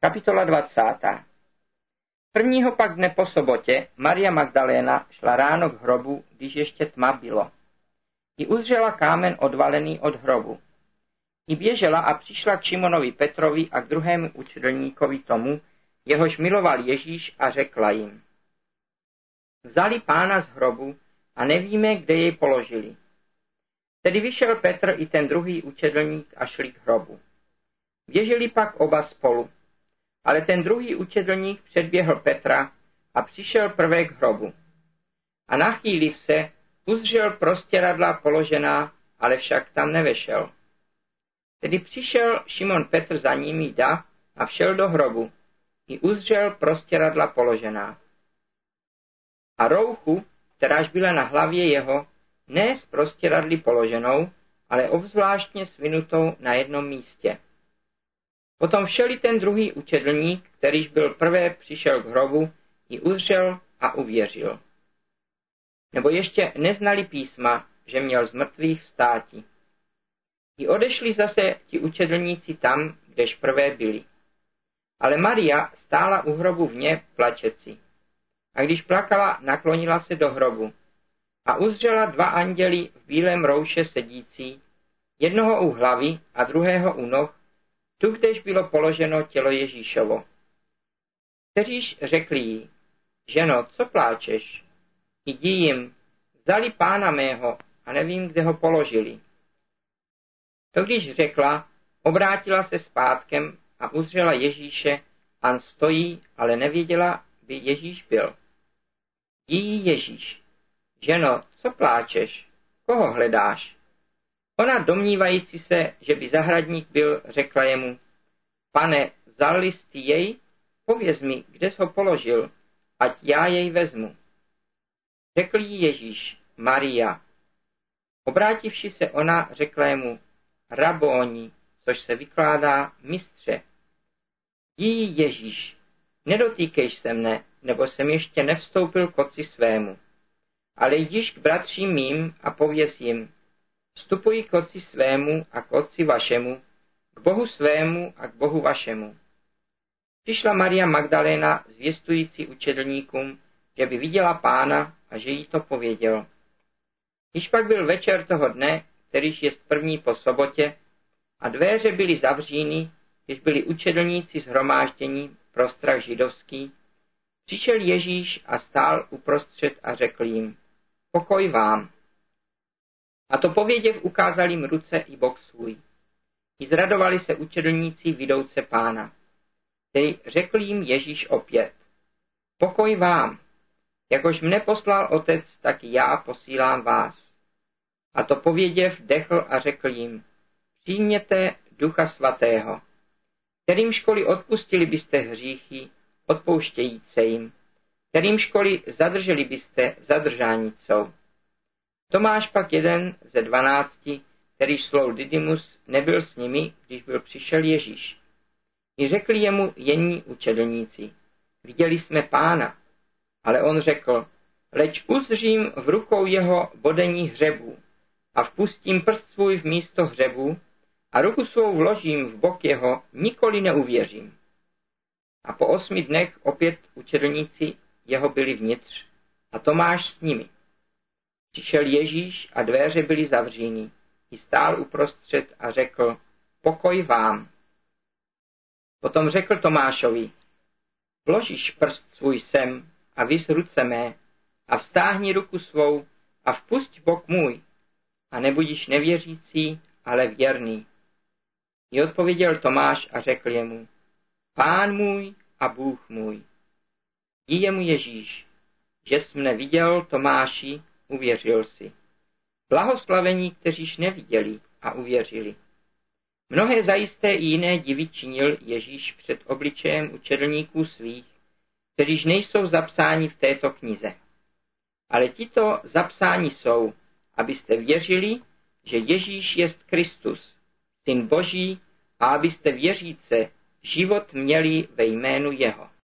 Kapitola 20. Prvního pak dne po sobotě Maria Magdaléna šla ráno k hrobu, když ještě tma bylo. I uzřela kámen odvalený od hrobu. I běžela a přišla k Šimonovi Petrovi a k druhému učitelníkovi tomu, jehož miloval Ježíš a řekla jim. Vzali pána z hrobu a nevíme, kde jej položili. Tedy vyšel Petr i ten druhý učedlník a šli k hrobu. Běželi pak oba spolu. Ale ten druhý učedlník předběhl Petra a přišel prvé k hrobu. A nachýliv se, uzřel prostěradla položená, ale však tam nevešel. Tedy přišel Šimon Petr za ním jda a všel do hrobu. I uzřel prostěradla položená. A rouchu, kteráž byla na hlavě jeho, ne s prostěradly položenou, ale obzvláštně svinutou na jednom místě. Potom všeli ten druhý učedlník, kterýž byl prvé přišel k hrobu, ji uzřel a uvěřil. Nebo ještě neznali písma, že měl z mrtvých vstáti. I odešli zase ti učedlníci tam, kdež prvé byli. Ale Maria stála u hrobu vně plačeci. A když plakala, naklonila se do hrobu. A uzřela dva anděli v bílém rouše sedící, jednoho u hlavy a druhého u noh, tu, kdež bylo položeno tělo Ježíšovo. Kteříž řekli jí, ženo, co pláčeš? Jdi jim, vzali pána mého a nevím, kde ho položili. To když řekla, obrátila se zpátkem a uzřela Ježíše, an stojí, ale nevěděla, by Ježíš byl. Jí Ježíš, ženo, co pláčeš? Koho hledáš? Ona domnívající se, že by zahradník byl, řekla jemu, pane, jsi jej? Pověz mi, kde jsi ho položil, ať já jej vezmu. Řekl jí Ježíš, Maria. Obrátivši se ona, řekla jemu, Rabóni, což se vykládá mistře. Jí Ježíš, nedotýkejš se mne, nebo jsem ještě nevstoupil k otci svému. Ale jdíš k bratřím mým a pověz jim, Vstupuji k otci svému a k otci vašemu, k Bohu svému a k Bohu vašemu. Přišla Maria Magdaléna zvěstující učedlníkům, že by viděla pána a že jí to pověděl. Když pak byl večer toho dne, kterýž je první po sobotě, a dveře byly zavříny, když byli učedlníci zhromáždění pro strach židovský, přišel Ježíš a stál uprostřed a řekl jim, pokoj vám. A to pověděv ukázal jim ruce i bok svůj. I zradovali se učedlníci vidouce pána. Tej řekl jim Ježíš opět. Pokoj vám, jakož mne poslal otec, tak já posílám vás. A to pověděv dechl a řekl jim, přijměte ducha svatého, kterým školy odpustili byste hříchy, odpouštějíce jim, kterým školy zadrželi byste, zadržání jsou. Tomáš pak jeden ze dvanácti, který slou Didymus, nebyl s nimi, když byl přišel Ježíš. I řekli jemu jení učedlníci, viděli jsme pána, ale on řekl, leč uzřím v rukou jeho bodení hřebů a vpustím prst svůj v místo hřebů a ruku svou vložím v bok jeho, nikoli neuvěřím. A po osmi dnech opět učedlníci jeho byli vnitř a Tomáš s nimi. Přišel Ježíš a dveře byly zavříny. I stál uprostřed a řekl, pokoj vám. Potom řekl Tomášovi, vložíš prst svůj sem a vys ruce mé a vstáhni ruku svou a vpusť bok můj a nebudíš nevěřící, ale věrný. I odpověděl Tomáš a řekl jemu, Pán můj a Bůh můj. Dí jemu Ježíš, že jsi mne viděl, Tomáši, uvěřil si. Blahoslavení, kteříž neviděli a uvěřili. Mnohé zajisté i jiné divy činil Ježíš před obličejem učedlníků svých, kteříž nejsou zapsáni v této knize. Ale tito zapsáni jsou, abyste věřili, že Ježíš jest Kristus, Syn Boží, a abyste věříce život měli ve jménu Jeho.